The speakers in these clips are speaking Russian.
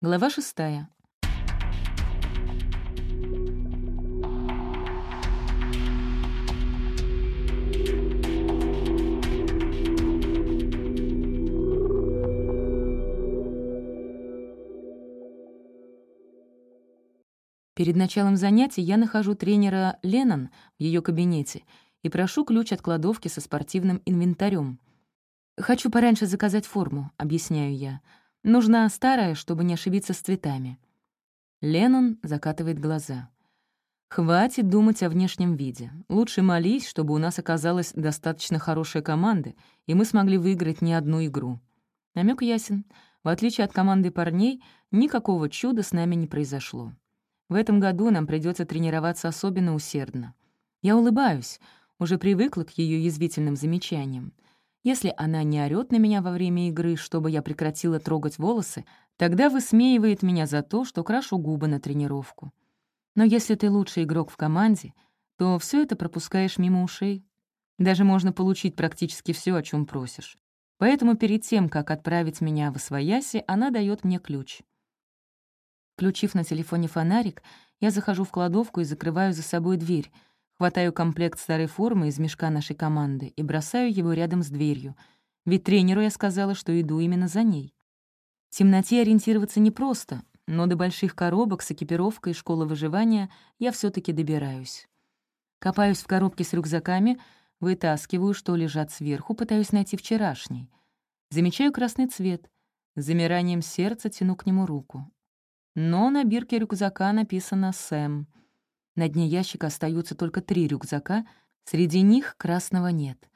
Глава шестая. Перед началом занятий я нахожу тренера Леннон в ее кабинете и прошу ключ от кладовки со спортивным инвентарем. «Хочу пораньше заказать форму», — объясняю я. Нужна старая, чтобы не ошибиться с цветами». Леннон закатывает глаза. «Хватит думать о внешнем виде. Лучше молись, чтобы у нас оказалась достаточно хорошая команда, и мы смогли выиграть не одну игру». Намек ясен. В отличие от команды парней, никакого чуда с нами не произошло. В этом году нам придется тренироваться особенно усердно. Я улыбаюсь, уже привыкла к ее язвительным замечаниям. Если она не орёт на меня во время игры, чтобы я прекратила трогать волосы, тогда высмеивает меня за то, что крашу губы на тренировку. Но если ты лучший игрок в команде, то все это пропускаешь мимо ушей. Даже можно получить практически все, о чем просишь. Поэтому перед тем, как отправить меня в Освояси, она дает мне ключ. Включив на телефоне фонарик, я захожу в кладовку и закрываю за собой дверь — хватаю комплект старой формы из мешка нашей команды и бросаю его рядом с дверью, ведь тренеру я сказала, что иду именно за ней. В темноте ориентироваться непросто, но до больших коробок с экипировкой школы выживания я все таки добираюсь. Копаюсь в коробке с рюкзаками, вытаскиваю, что лежат сверху, пытаюсь найти вчерашний. Замечаю красный цвет. С замиранием сердца тяну к нему руку. Но на бирке рюкзака написано «Сэм», на дне ящика остаются только три рюкзака, среди них красного нет.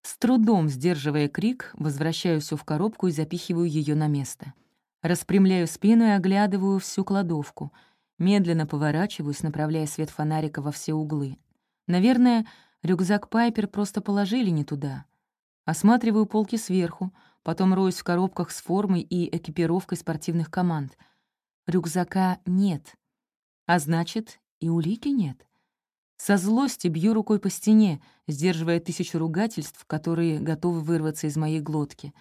С трудом, сдерживая крик, возвращаю все в коробку и запихиваю ее на место. Распрямляю спину и оглядываю всю кладовку. Медленно поворачиваюсь, направляя свет фонарика во все углы. Наверное, рюкзак Пайпер просто положили не туда. Осматриваю полки сверху, потом роюсь в коробках с формой и экипировкой спортивных команд. Рюкзака нет. А значит, и улики нет. Со злости бью рукой по стене, сдерживая тысячу ругательств, которые готовы вырваться из моей глотки.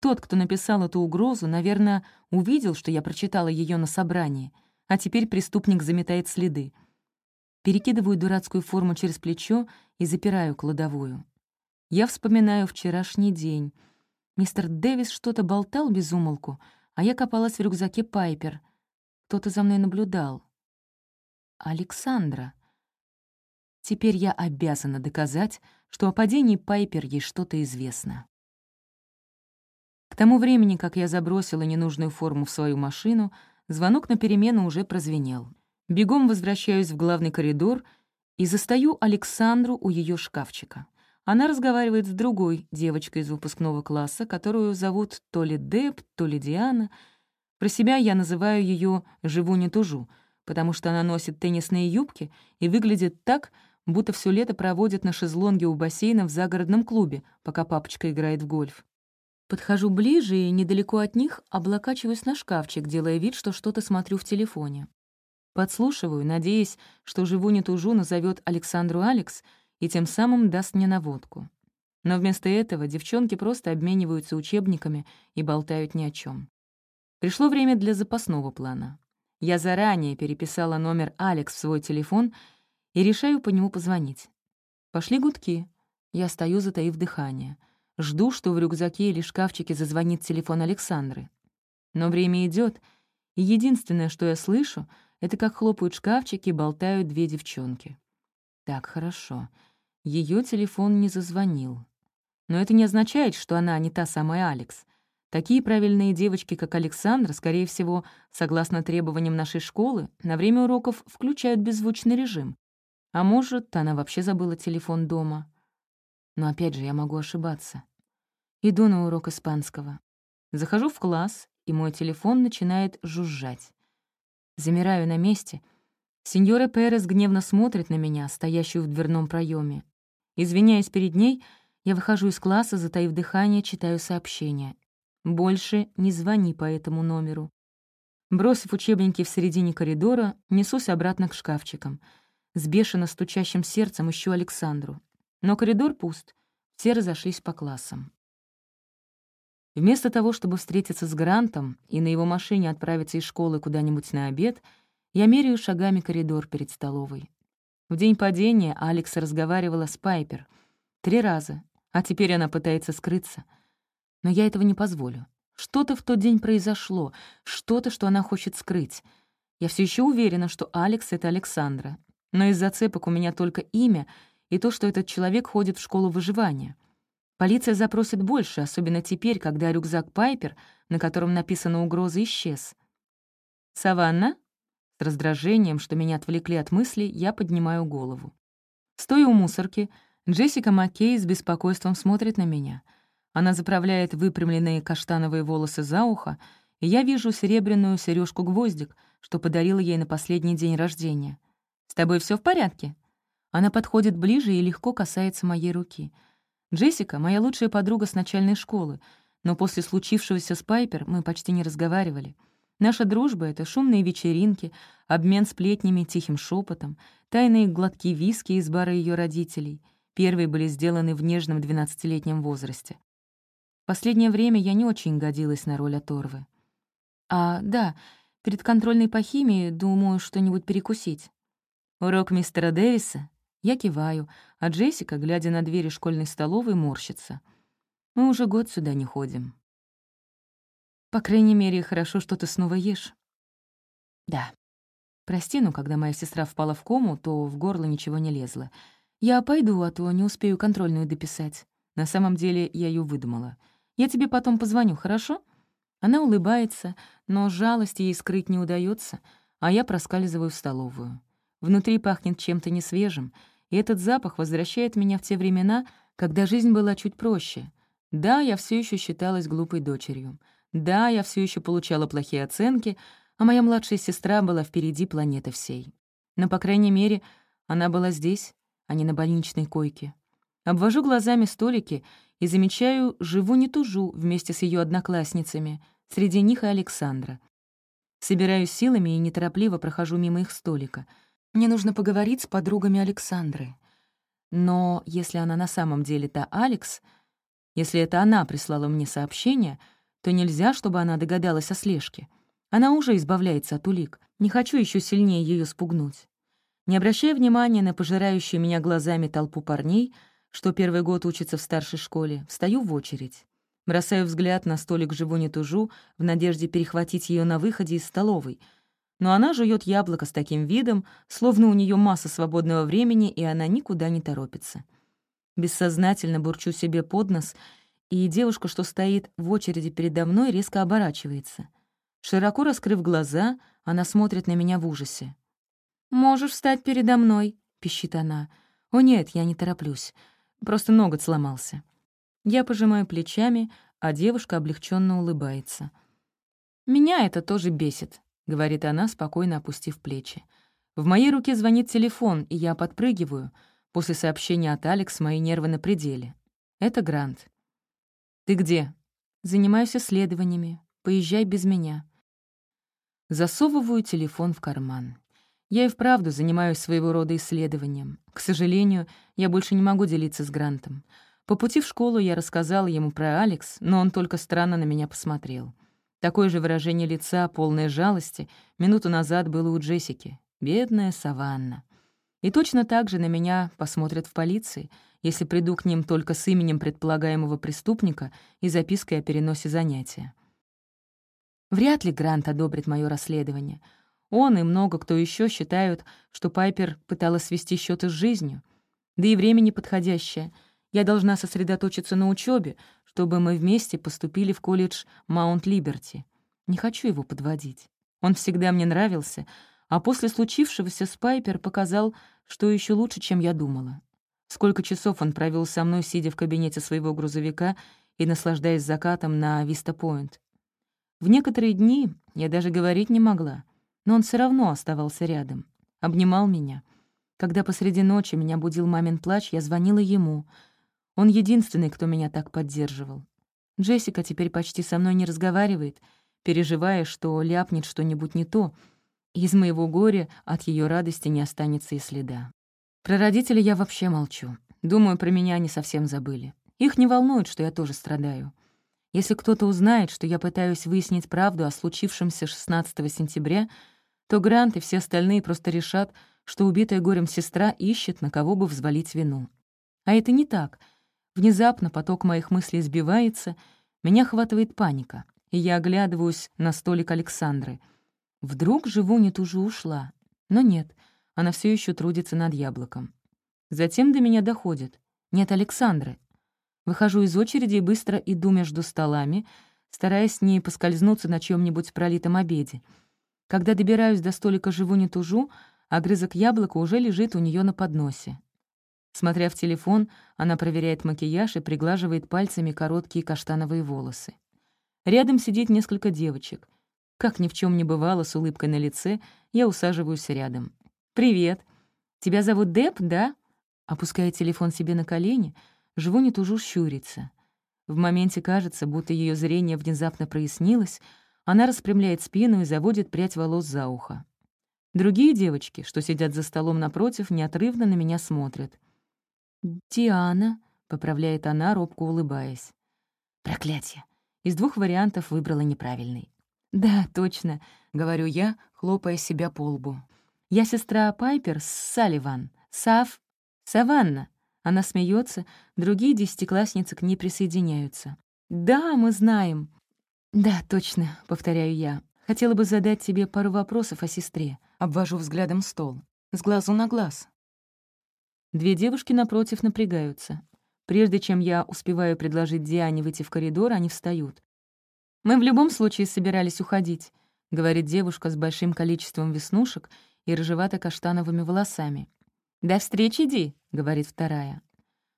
Тот, кто написал эту угрозу, наверное, увидел, что я прочитала ее на собрании, а теперь преступник заметает следы. Перекидываю дурацкую форму через плечо и запираю кладовую. Я вспоминаю вчерашний день. Мистер Дэвис что-то болтал без умолку, а я копалась в рюкзаке Пайпер. Кто-то за мной наблюдал. Александра. Теперь я обязана доказать, что о падении Пайпер ей что-то известно. К тому времени, как я забросила ненужную форму в свою машину, звонок на перемену уже прозвенел. Бегом возвращаюсь в главный коридор и застаю Александру у ее шкафчика. Она разговаривает с другой девочкой из выпускного класса, которую зовут то ли Деб, то ли Диана. Про себя я называю ее «Живу не тужу», потому что она носит теннисные юбки и выглядит так, будто все лето проводит на шезлонге у бассейна в загородном клубе, пока папочка играет в гольф. Подхожу ближе и недалеко от них облокачиваюсь на шкафчик, делая вид, что что-то смотрю в телефоне. Подслушиваю, надеясь, что «Живу не тужу» назовет Александру Алекс и тем самым даст мне наводку. Но вместо этого девчонки просто обмениваются учебниками и болтают ни о чем. Пришло время для запасного плана. Я заранее переписала номер Алекс в свой телефон и решаю по нему позвонить. Пошли гудки. Я стою, затаив дыхание. Жду, что в рюкзаке или шкафчике зазвонит телефон Александры. Но время идет, и единственное, что я слышу, это как хлопают шкафчики и болтают две девчонки. Так, хорошо. Ее телефон не зазвонил. Но это не означает, что она не та самая Алекс. Такие правильные девочки, как Александра, скорее всего, согласно требованиям нашей школы, на время уроков включают беззвучный режим. А может, она вообще забыла телефон дома. Но опять же, я могу ошибаться. Иду на урок испанского. Захожу в класс, и мой телефон начинает жужжать. Замираю на месте. Сеньора Перес гневно смотрит на меня, стоящую в дверном проеме. Извиняясь перед ней, я выхожу из класса, затаив дыхание, читаю сообщение. Больше не звони по этому номеру. Бросив учебники в середине коридора, несусь обратно к шкафчикам. С бешено стучащим сердцем ищу Александру. Но коридор пуст. Все разошлись по классам. Вместо того, чтобы встретиться с Грантом и на его машине отправиться из школы куда-нибудь на обед, я меряю шагами коридор перед столовой. В день падения Алекс разговаривала с Пайпер. Три раза, а теперь она пытается скрыться — но я этого не позволю. Что-то в тот день произошло, что-то, что она хочет скрыть. Я все еще уверена, что Алекс — это Александра, но из зацепок у меня только имя и то, что этот человек ходит в школу выживания. Полиция запросит больше, особенно теперь, когда рюкзак Пайпер, на котором написана угроза, исчез. «Саванна?» С раздражением, что меня отвлекли от мыслей, я поднимаю голову. Стоя у мусорки, Джессика Маккей с беспокойством смотрит на меня — она заправляет выпрямленные каштановые волосы за ухо, и я вижу серебряную сережку гвоздик что подарила ей на последний день рождения. «С тобой все в порядке?» Она подходит ближе и легко касается моей руки. Джессика — моя лучшая подруга с начальной школы, но после случившегося с Пайпер мы почти не разговаривали. Наша дружба — это шумные вечеринки, обмен сплетнями тихим шепотом, тайные глотки виски из бара ее родителей. Первые были сделаны в нежном 12-летнем возрасте. Последнее время я не очень годилась на роль оторвы. А, да, перед контрольной по химии думаю что-нибудь перекусить. Урок мистера Дэвиса? Я киваю, а Джессика, глядя на двери школьной столовой, морщится. Мы уже год сюда не ходим. По крайней мере, хорошо, что ты снова ешь. Да. Прости, но когда моя сестра впала в кому, то в горло ничего не лезло. Я пойду, а то не успею контрольную дописать. На самом деле я ее выдумала — я тебе потом позвоню, хорошо?» Она улыбается, но жалость ей скрыть не удается, а я проскальзываю в столовую. Внутри пахнет чем-то несвежим, и этот запах возвращает меня в те времена, когда жизнь была чуть проще. Да, я все еще считалась глупой дочерью. Да, я все еще получала плохие оценки, а моя младшая сестра была впереди планеты всей. Но, по крайней мере, она была здесь, а не на больничной койке. Обвожу глазами столики и замечаю живу не тужу вместе с ее одноклассницами, среди них и Александра. Собираюсь силами и неторопливо прохожу мимо их столика. Мне нужно поговорить с подругами Александры. Но если она на самом деле та Алекс, если это она прислала мне сообщение, то нельзя, чтобы она догадалась о слежке. Она уже избавляется от улик. Не хочу еще сильнее ее спугнуть. Не обращая внимания на пожирающую меня глазами толпу парней — что первый год учится в старшей школе, встаю в очередь. Бросаю взгляд на столик Живони Тужу в надежде перехватить ее на выходе из столовой. Но она жует яблоко с таким видом, словно у нее масса свободного времени, и она никуда не торопится. Бессознательно бурчу себе под нос, и девушка, что стоит в очереди передо мной, резко оборачивается. Широко раскрыв глаза, она смотрит на меня в ужасе. «Можешь встать передо мной», — пищит она. «О нет, я не тороплюсь». Просто ноготь сломался. Я пожимаю плечами, а девушка облегченно улыбается. «Меня это тоже бесит», — говорит она, спокойно опустив плечи. В моей руке звонит телефон, и я подпрыгиваю. После сообщения от Алекс мои нервы на пределе. Это Грант. «Ты где?» «Занимаюсь исследованиями. Поезжай без меня». Засовываю телефон в карман. Я и вправду занимаюсь своего рода исследованием. К сожалению, я больше не могу делиться с Грантом. По пути в школу я рассказала ему про Алекс, но он только странно на меня посмотрел. Такое же выражение лица, полное жалости, минуту назад было у Джессики. Бедная Саванна. И точно так же на меня посмотрят в полиции, если приду к ним только с именем предполагаемого преступника и запиской о переносе занятия. Вряд ли Грант одобрит мое расследование — он и много кто еще считают, что Пайпер пыталась свести счеты с жизнью. Да и время неподходящее. Я должна сосредоточиться на учебе, чтобы мы вместе поступили в колледж Маунт-Либерти. Не хочу его подводить. Он всегда мне нравился, а после случившегося с Пайпер показал, что еще лучше, чем я думала. Сколько часов он провел со мной, сидя в кабинете своего грузовика и наслаждаясь закатом на Виста-Пойнт. В некоторые дни я даже говорить не могла — но он все равно оставался рядом, обнимал меня. Когда посреди ночи меня будил мамин плач, я звонила ему. Он единственный, кто меня так поддерживал. Джессика теперь почти со мной не разговаривает, переживая, что ляпнет что-нибудь не то, и из моего горя от ее радости не останется и следа. Про родителей я вообще молчу. Думаю, про меня они совсем забыли. Их не волнует, что я тоже страдаю. Если кто-то узнает, что я пытаюсь выяснить правду о случившемся 16 сентября — то Грант и все остальные просто решат, что убитая горем сестра ищет, на кого бы взвалить вину. А это не так. Внезапно поток моих мыслей сбивается, меня хватывает паника, и я оглядываюсь на столик Александры. Вдруг Живунет уже ушла. Но нет, она все еще трудится над яблоком. Затем до меня доходит. Нет Александры. Выхожу из очереди и быстро иду между столами, стараясь не поскользнуться на чем нибудь пролитом обеде — когда добираюсь до столика «Живу, не тужу», а огрызок яблока уже лежит у нее на подносе. Смотря в телефон, она проверяет макияж и приглаживает пальцами короткие каштановые волосы. Рядом сидит несколько девочек. Как ни в чем не бывало, с улыбкой на лице, я усаживаюсь рядом. «Привет! Тебя зовут Деп, да?» Опуская телефон себе на колени, живу не тужу щурится. В моменте кажется, будто ее зрение внезапно прояснилось — она распрямляет спину и заводит прядь волос за ухо. Другие девочки, что сидят за столом напротив, неотрывно на меня смотрят. «Диана», — поправляет она, робко улыбаясь. «Проклятие! Из двух вариантов выбрала неправильный». «Да, точно», — говорю я, хлопая себя по лбу. «Я сестра Пайпер Салливан. Сав... Саванна». Она смеется, другие десятиклассницы к ней присоединяются. «Да, мы знаем», «Да, точно», — повторяю я. «Хотела бы задать тебе пару вопросов о сестре». Обвожу взглядом стол. С глазу на глаз. Две девушки напротив напрягаются. Прежде чем я успеваю предложить Диане выйти в коридор, они встают. «Мы в любом случае собирались уходить», — говорит девушка с большим количеством веснушек и рыжевато-каштановыми волосами. «До встречи, Ди», — говорит вторая.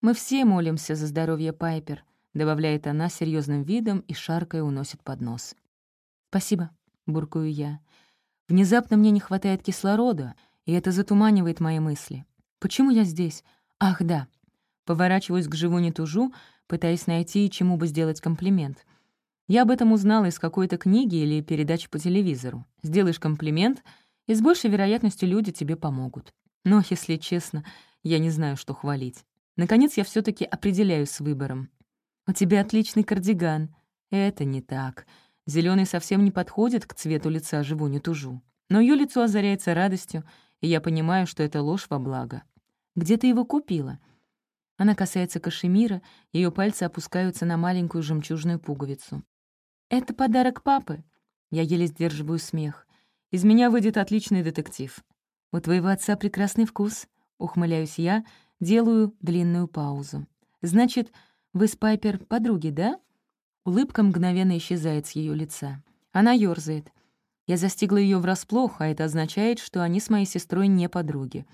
«Мы все молимся за здоровье Пайпер», добавляет она серьезным видом и шаркой уносит под нос. «Спасибо», — буркую я. «Внезапно мне не хватает кислорода, и это затуманивает мои мысли. Почему я здесь? Ах, да». Поворачиваюсь к живу не тужу, пытаясь найти, чему бы сделать комплимент. Я об этом узнала из какой-то книги или передачи по телевизору. Сделаешь комплимент, и с большей вероятностью люди тебе помогут. Но, если честно, я не знаю, что хвалить. Наконец, я все таки определяюсь с выбором. «У тебя отличный кардиган». «Это не так. Зеленый совсем не подходит к цвету лица живу тужу. Но ее лицо озаряется радостью, и я понимаю, что это ложь во благо. «Где ты его купила?» Она касается кашемира, ее пальцы опускаются на маленькую жемчужную пуговицу. «Это подарок папы!» Я еле сдерживаю смех. «Из меня выйдет отличный детектив. У твоего отца прекрасный вкус», — ухмыляюсь я, делаю длинную паузу. «Значит, «Вы с Пайпер подруги, да?» Улыбка мгновенно исчезает с ее лица. Она ёрзает. Я застигла ее врасплох, а это означает, что они с моей сестрой не подруги.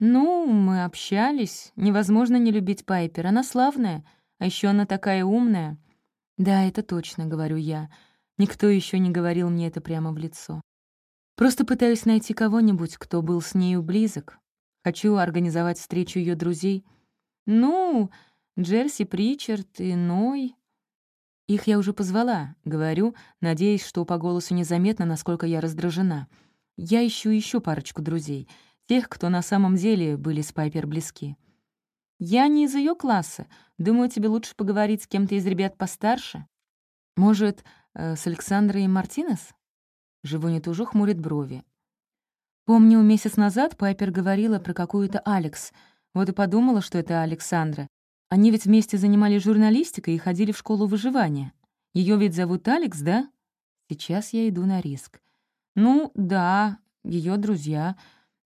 «Ну, мы общались. Невозможно не любить Пайпер. Она славная, а еще она такая умная». «Да, это точно», — говорю я. Никто еще не говорил мне это прямо в лицо. Просто пытаюсь найти кого-нибудь, кто был с нею близок. Хочу организовать встречу ее друзей. «Ну, Джерси Причард иной. Их я уже позвала, говорю, надеясь, что по голосу незаметно, насколько я раздражена. Я ищу еще парочку друзей, тех, кто на самом деле были с Пайпер близки. Я не из ее класса. Думаю, тебе лучше поговорить с кем-то из ребят постарше. Может, э, с Александрой Мартинес? Живу не тужу хмурит брови. Помню, месяц назад Пайпер говорила про какую-то Алекс. Вот и подумала, что это Александра. Они ведь вместе занимались журналистикой и ходили в школу выживания. Ее ведь зовут Алекс, да? Сейчас я иду на риск. Ну, да, ее друзья.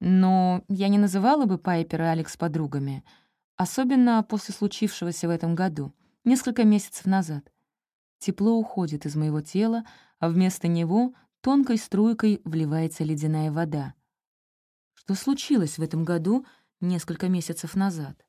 Но я не называла бы Пайпер и Алекс подругами. Особенно после случившегося в этом году, несколько месяцев назад. Тепло уходит из моего тела, а вместо него тонкой струйкой вливается ледяная вода. Что случилось в этом году несколько месяцев назад?